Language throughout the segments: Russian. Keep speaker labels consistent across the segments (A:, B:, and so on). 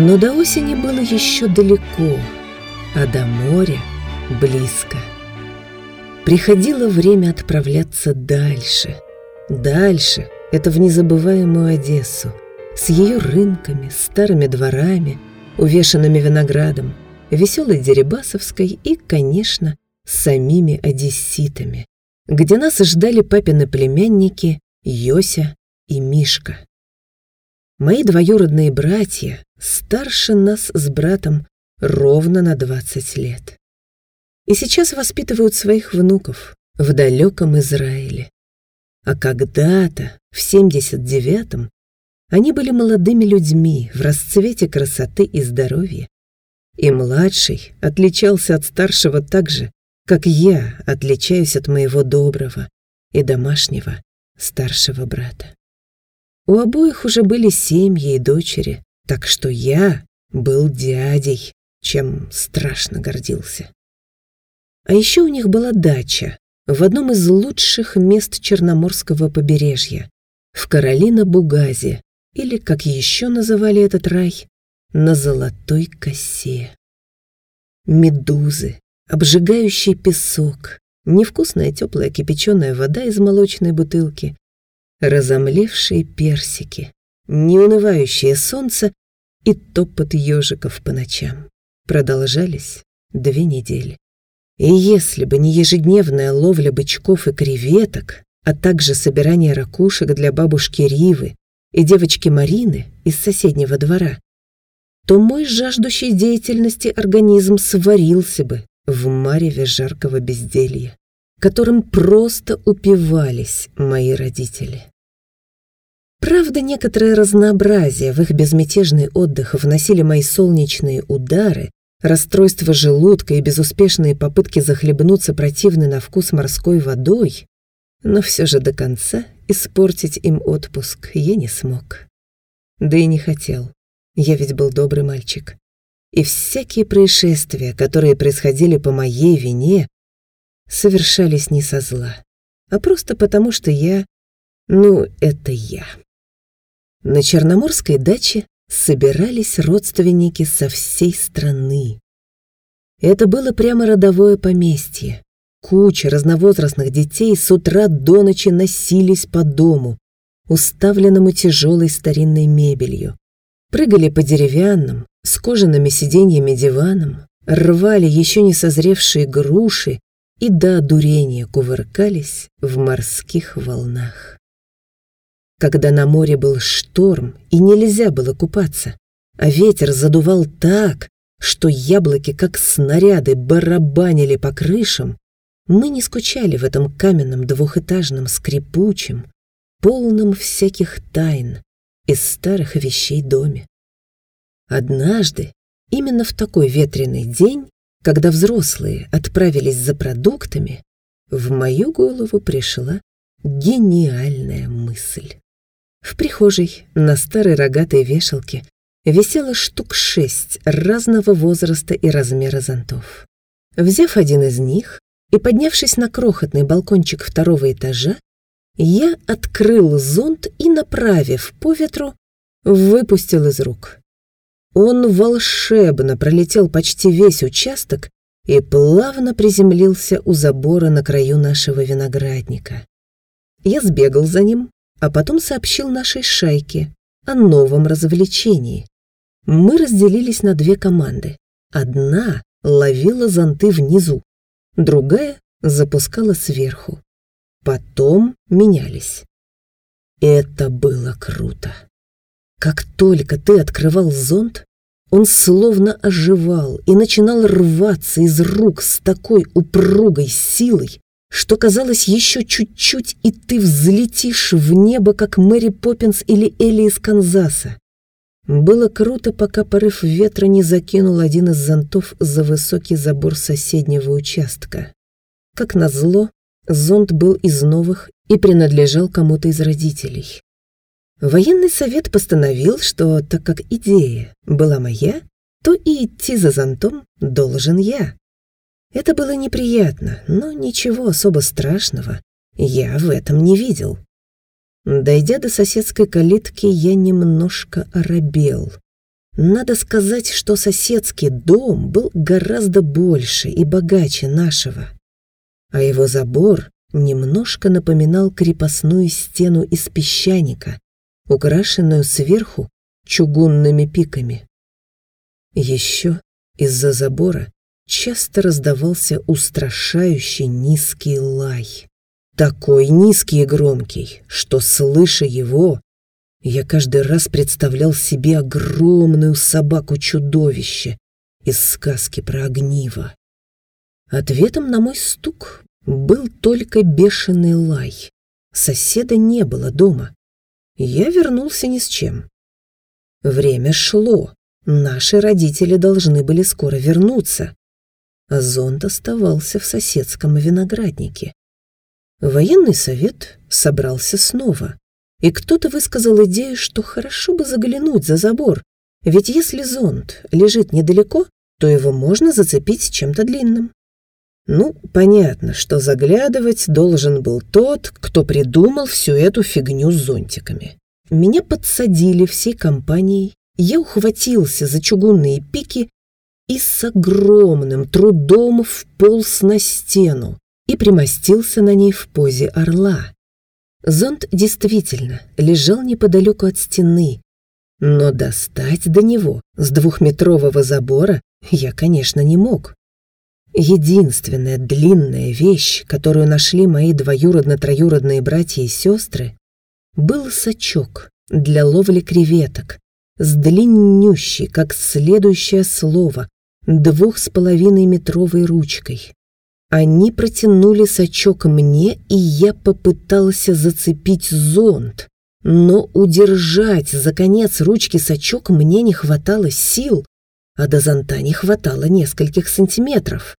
A: Но до осени было еще далеко, а до моря близко. Приходило время отправляться дальше. Дальше — это в незабываемую Одессу, с ее рынками, старыми дворами, увешанными виноградом, веселой Дерибасовской и, конечно, самими одесситами, где нас ждали папины племянники Йося и Мишка. Мои двоюродные братья старше нас с братом ровно на 20 лет. И сейчас воспитывают своих внуков в далеком Израиле. А когда-то, в 79-м, они были молодыми людьми в расцвете красоты и здоровья. И младший отличался от старшего так же, как я отличаюсь от моего доброго и домашнего старшего брата. У обоих уже были семьи и дочери, так что я был дядей, чем страшно гордился. А еще у них была дача в одном из лучших мест Черноморского побережья, в Каролина-Бугазе, или, как еще называли этот рай, на Золотой косе. Медузы, обжигающий песок, невкусная теплая кипяченая вода из молочной бутылки, разомлевшие персики, неунывающее солнце и топот ежиков по ночам продолжались две недели. И если бы не ежедневная ловля бычков и креветок, а также собирание ракушек для бабушки Ривы и девочки Марины из соседнего двора, то мой жаждущий деятельности организм сварился бы в мареве жаркого безделья, которым просто упивались мои родители. Правда, некоторое разнообразие в их безмятежный отдых вносили мои солнечные удары, расстройство желудка и безуспешные попытки захлебнуться противной на вкус морской водой, но все же до конца испортить им отпуск я не смог. Да и не хотел. Я ведь был добрый мальчик и всякие происшествия, которые происходили по моей вине, совершались не со зла, а просто потому, что я... Ну, это я. На Черноморской даче собирались родственники со всей страны. Это было прямо родовое поместье. Куча разновозрастных детей с утра до ночи носились по дому, уставленному тяжелой старинной мебелью. Прыгали по деревянным, с кожаными сиденьями диваном, рвали еще не созревшие груши и до одурения кувыркались в морских волнах. Когда на море был шторм и нельзя было купаться, а ветер задувал так, что яблоки, как снаряды, барабанили по крышам, мы не скучали в этом каменном двухэтажном скрипучем, полном всяких тайн из старых вещей доме. Однажды, именно в такой ветреный день, когда взрослые отправились за продуктами, в мою голову пришла гениальная мысль. В прихожей на старой рогатой вешалке висело штук шесть разного возраста и размера зонтов. Взяв один из них и поднявшись на крохотный балкончик второго этажа, я открыл зонт и, направив по ветру, выпустил из рук. Он волшебно пролетел почти весь участок и плавно приземлился у забора на краю нашего виноградника. Я сбегал за ним, а потом сообщил нашей шайке о новом развлечении. Мы разделились на две команды. Одна ловила зонты внизу, другая запускала сверху. Потом менялись. Это было круто. Как только ты открывал зонт, он словно оживал и начинал рваться из рук с такой упругой силой, что казалось еще чуть-чуть, и ты взлетишь в небо, как Мэри Поппинс или Элли из Канзаса. Было круто, пока порыв ветра не закинул один из зонтов за высокий забор соседнего участка. Как назло, зонт был из новых и принадлежал кому-то из родителей. Военный совет постановил, что так как идея была моя, то и идти за зонтом должен я. Это было неприятно, но ничего особо страшного я в этом не видел. Дойдя до соседской калитки, я немножко оробел. Надо сказать, что соседский дом был гораздо больше и богаче нашего, а его забор немножко напоминал крепостную стену из песчаника, украшенную сверху чугунными пиками. Еще из-за забора часто раздавался устрашающий низкий лай. Такой низкий и громкий, что, слыша его, я каждый раз представлял себе огромную собаку-чудовище из сказки про огниво. Ответом на мой стук был только бешеный лай. Соседа не было дома. Я вернулся ни с чем. Время шло. Наши родители должны были скоро вернуться. Зонт оставался в соседском винограднике. Военный совет собрался снова. И кто-то высказал идею, что хорошо бы заглянуть за забор, ведь если зонт лежит недалеко, то его можно зацепить чем-то длинным. Ну, понятно, что заглядывать должен был тот, кто придумал всю эту фигню с зонтиками. Меня подсадили всей компанией, я ухватился за чугунные пики и с огромным трудом вполз на стену и примостился на ней в позе орла. Зонт действительно лежал неподалеку от стены, но достать до него с двухметрового забора я, конечно, не мог. Единственная длинная вещь, которую нашли мои двоюродно-троюродные братья и сестры, был сачок для ловли креветок с длиннющей, как следующее слово, двух с половиной метровой ручкой. Они протянули сачок мне, и я попытался зацепить зонт, но удержать за конец ручки сачок мне не хватало сил, а до зонта не хватало нескольких сантиметров.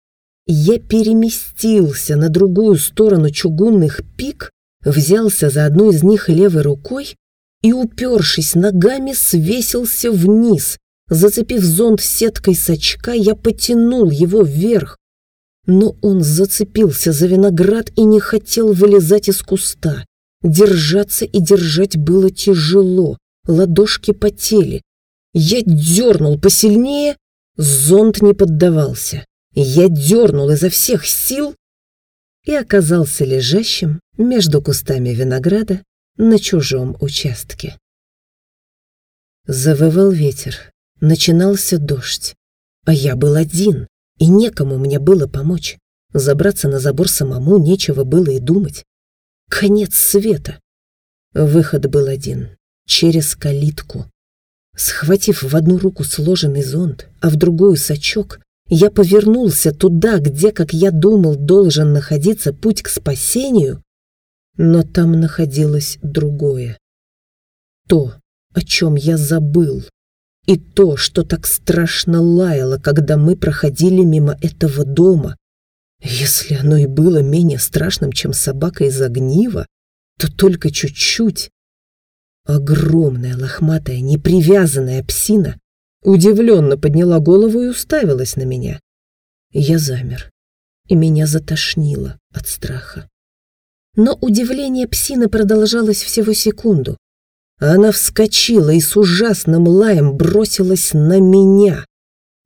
A: Я переместился на другую сторону чугунных пик, взялся за одну из них левой рукой и, упершись ногами, свесился вниз. Зацепив зонт сеткой сачка, я потянул его вверх. Но он зацепился за виноград и не хотел вылезать из куста. Держаться и держать было тяжело, ладошки потели. Я дернул посильнее, зонт не поддавался. Я дернул изо всех сил и оказался лежащим между кустами винограда на чужом участке. Завывал ветер, начинался дождь, а я был один, и некому мне было помочь. Забраться на забор самому нечего было и думать. Конец света. Выход был один — через калитку. Схватив в одну руку сложенный зонт, а в другую сачок, я повернулся туда, где, как я думал, должен находиться путь к спасению, но там находилось другое. То, о чем я забыл, и то, что так страшно лаяло, когда мы проходили мимо этого дома. Если оно и было менее страшным, чем собака из огнива, то только чуть-чуть. Огромная, лохматая, непривязанная псина удивленно подняла голову и уставилась на меня. Я замер, и меня затошнило от страха. Но удивление псины продолжалось всего секунду. Она вскочила и с ужасным лаем бросилась на меня.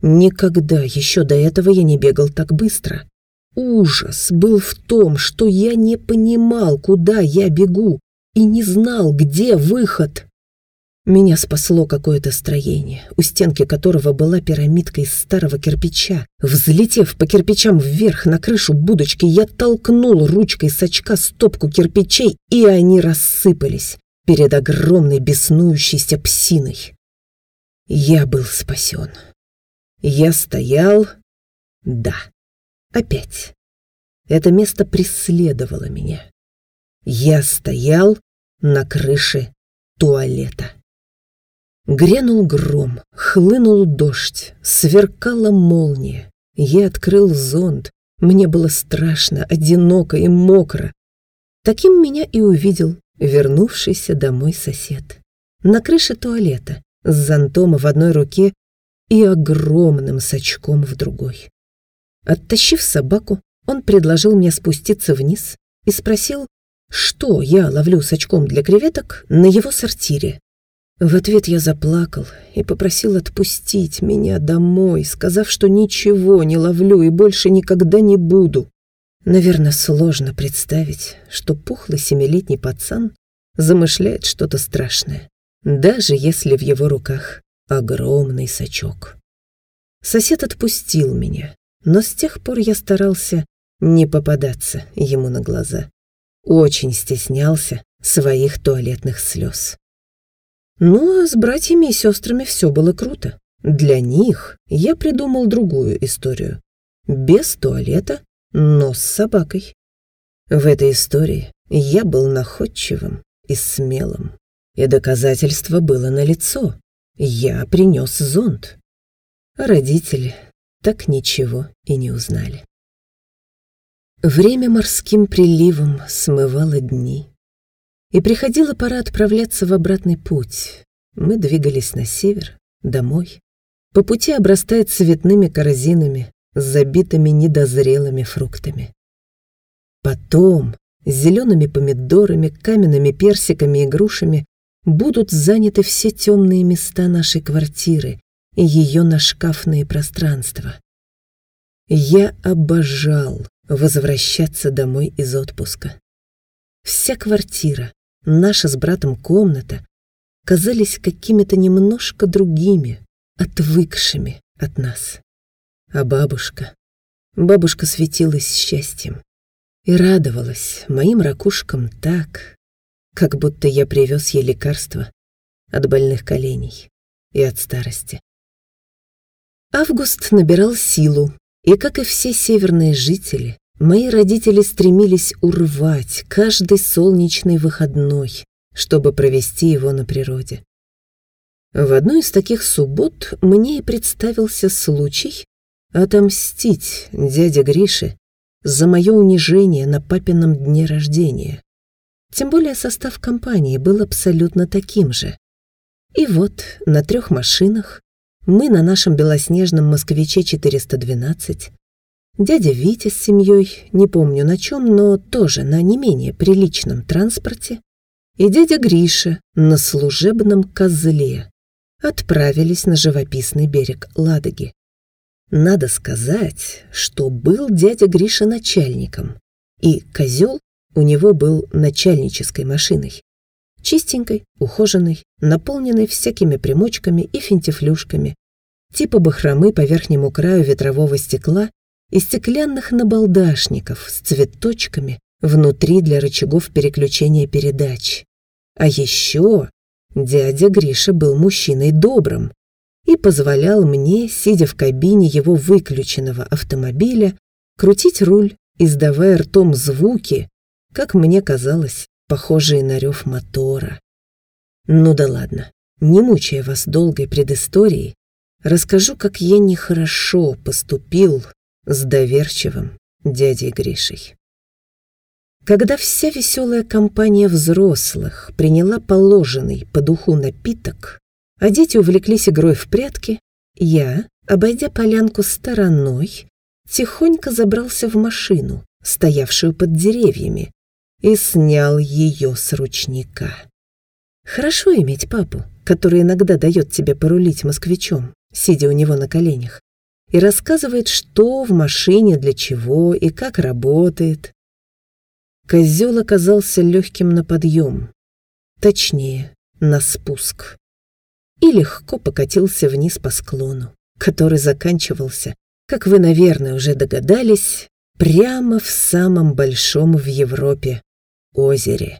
A: Никогда еще до этого я не бегал так быстро. Ужас был в том, что я не понимал, куда я бегу, и не знал, где выход. Меня спасло какое-то строение, у стенки которого была пирамидка из старого кирпича. Взлетев по кирпичам вверх на крышу будочки, я толкнул ручкой с очка стопку кирпичей, и они рассыпались перед огромной беснующейся псиной. Я был спасен. Я стоял... Да, опять. Это место преследовало меня. Я стоял на крыше туалета. Грянул гром, хлынул дождь, сверкала молния. Я открыл зонт. Мне было страшно, одиноко и мокро. Таким меня и увидел вернувшийся домой сосед. На крыше туалета, с зонтом в одной руке и огромным сачком в другой. Оттащив собаку, он предложил мне спуститься вниз и спросил, что я ловлю с очком для креветок на его сортире. В ответ я заплакал и попросил отпустить меня домой, сказав, что ничего не ловлю и больше никогда не буду. Наверное, сложно представить, что пухлый семилетний пацан замышляет что-то страшное, даже если в его руках огромный сачок. Сосед отпустил меня, но с тех пор я старался не попадаться ему на глаза. Очень стеснялся своих туалетных слез. А с братьями и сестрами все было круто. Для них я придумал другую историю. Без туалета но с собакой. В этой истории я был находчивым и смелым, и доказательство было налицо. Я принес зонт. Родители так ничего и не узнали. Время морским приливом смывало дни, и приходила пора отправляться в обратный путь. Мы двигались на север, домой. По пути обрастает цветными корзинами, с забитыми недозрелыми фруктами. Потом зелеными помидорами, каменными персиками и грушами будут заняты все темные места нашей квартиры и ее нашкафные пространства. Я обожал возвращаться домой из отпуска. Вся квартира, наша с братом комната, казались какими-то немножко другими, отвыкшими от нас. А бабушка? Бабушка светилась счастьем и радовалась моим ракушкам так, как будто я привез ей лекарства от больных коленей и от старости. Август набирал силу, и, как и все северные жители, мои родители стремились урвать каждый солнечный выходной, чтобы провести его на природе. В одну из таких суббот мне и представился случай отомстить дяде Грише за мое унижение на папином дне рождения. Тем более состав компании был абсолютно таким же. И вот на трех машинах мы на нашем белоснежном «Москвиче 412», дядя Витя с семьей, не помню на чем, но тоже на не менее приличном транспорте, и дядя Гриша на служебном козле отправились на живописный берег Ладоги. Надо сказать, что был дядя Гриша начальником, и козел у него был начальнической машиной. Чистенькой, ухоженной, наполненной всякими примочками и финтифлюшками, типа бахромы по верхнему краю ветрового стекла и стеклянных набалдашников с цветочками внутри для рычагов переключения передач. А еще дядя Гриша был мужчиной добрым, и позволял мне, сидя в кабине его выключенного автомобиля, крутить руль, издавая ртом звуки, как мне казалось, похожие на рев мотора. Ну да ладно, не мучая вас долгой предысторией, расскажу, как я нехорошо поступил с доверчивым дядей Гришей. Когда вся веселая компания взрослых приняла положенный по духу напиток, а дети увлеклись игрой в прятки, я, обойдя полянку стороной, тихонько забрался в машину, стоявшую под деревьями, и снял ее с ручника. Хорошо иметь папу, который иногда дает тебе порулить москвичом, сидя у него на коленях, и рассказывает, что в машине, для чего и как работает. Козел оказался легким на подъем, точнее, на спуск и легко покатился вниз по склону, который заканчивался, как вы, наверное, уже догадались, прямо в самом большом в Европе озере.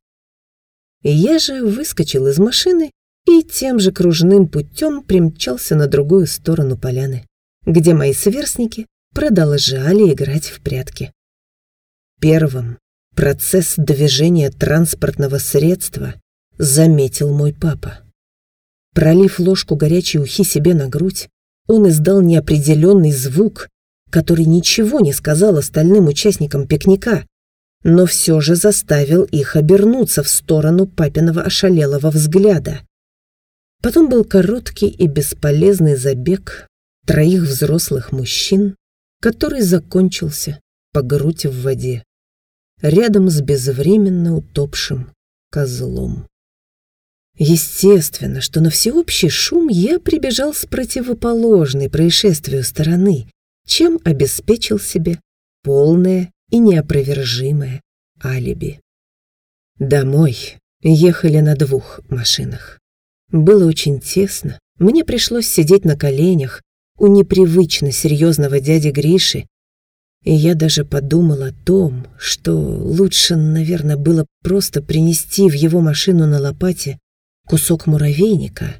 A: Я же выскочил из машины и тем же кружным путем примчался на другую сторону поляны, где мои сверстники продолжали играть в прятки. Первым процесс движения транспортного средства заметил мой папа. Пролив ложку горячей ухи себе на грудь, он издал неопределенный звук, который ничего не сказал остальным участникам пикника, но все же заставил их обернуться в сторону папиного ошалелого взгляда. Потом был короткий и бесполезный забег троих взрослых мужчин, который закончился по грудь в воде, рядом с безвременно утопшим козлом. Естественно, что на всеобщий шум я прибежал с противоположной происшествию стороны, чем обеспечил себе полное и неопровержимое алиби. Домой ехали на двух машинах. Было очень тесно, мне пришлось сидеть на коленях у непривычно серьезного дяди Гриши, и я даже подумал о том, что лучше, наверное, было просто принести в его машину на лопате кусок муравейника.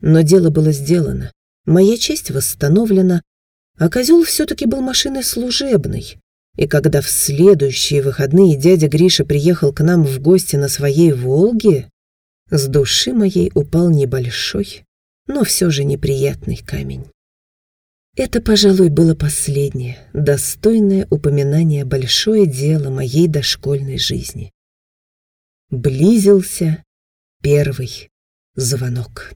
A: Но дело было сделано, моя честь восстановлена, а козел все-таки был машиной служебной. И когда в следующие выходные дядя Гриша приехал к нам в гости на своей «Волге», с души моей упал небольшой, но все же неприятный камень. Это, пожалуй, было последнее, достойное упоминание большое дело моей дошкольной жизни. Близился первый звонок.